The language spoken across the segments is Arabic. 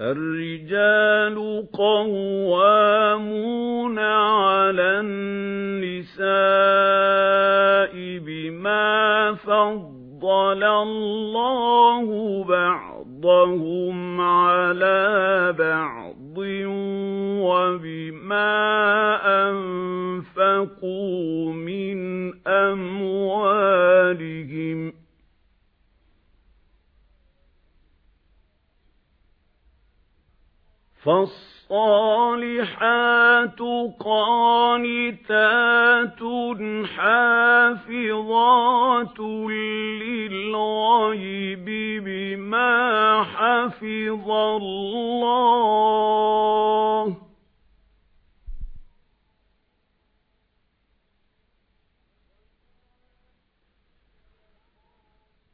الرِّجَالُ قَوَّامُونَ عَلَى النِّسَاءِ بِمَا فَضَّلَ اللَّهُ بَعْضَهُمْ عَلَى بَعْضٍ وَبِمَا فَالصَّالِحَاتُ قَانِتَاتٌ حَافِظَاتٌ لِلْغَيْبِ بِمَا حَفِظَ اللَّهُ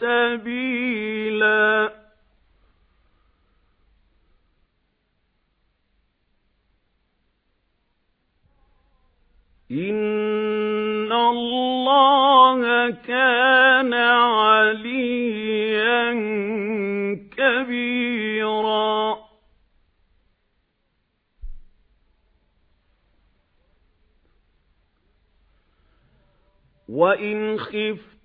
سَبِيلًا إِنَّ اللَّهَ كَانَ عَلِيًّا كَبِيرًا وَإِنْ خِفْتُمْ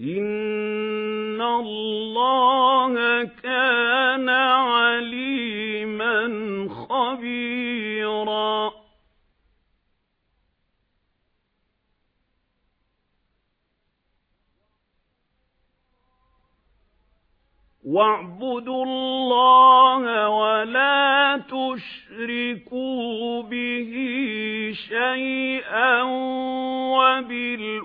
إِنَّ اللَّهَ كَانَ عَلِيمًا خَبِيرًا وَاعْبُدُوا اللَّهَ وَلَا تُشْرِكُوا بِهِ شَيْئًا وَبِالْوَالِدَيْنِ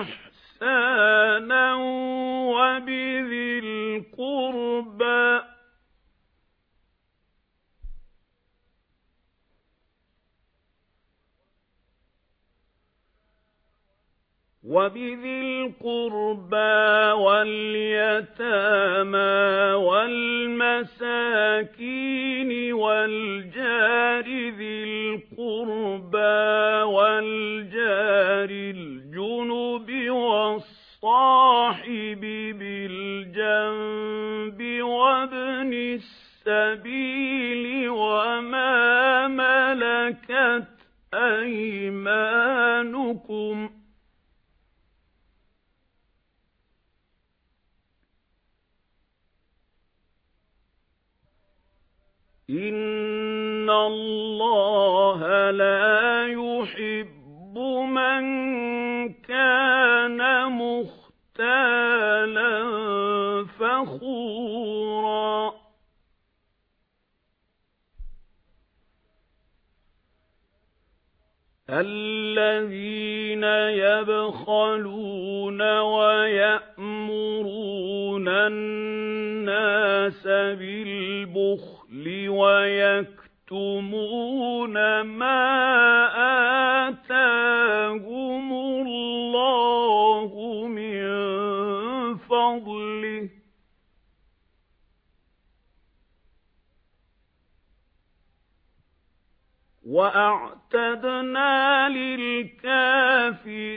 إِحْسَانًا وَبِذِي الْقُرْبَى وَبِذِي الْقُرْبَى وَالْيَتَامَى وَالْمَسَاكِينِ وَالْجَارِ ذِي الْقُرْبَى وَالْجَارِ الْجُنُبِ وَالصَّاحِبِ بِالْجَنبِ وَابْنِ السَّبِيلِ وَمَا مَلَكَتْ أَيْمَانُكُمْ ۗ إِنَّ اللَّهَ لَا يُحِبُّ مَن كَانَ مُخْتَالًا فَخُورًا الَّذِينَ يَبْخَلُونَ وَيَأْمُرُونَ النَّاسَ بِالْبُخْلِ وَيَكْتُمُونَ مَا آتَاهُمُ اللَّهُ مِنْ فَضْلِهِ. وَأَعْتَدْنَا لِلْكَافِرِينَ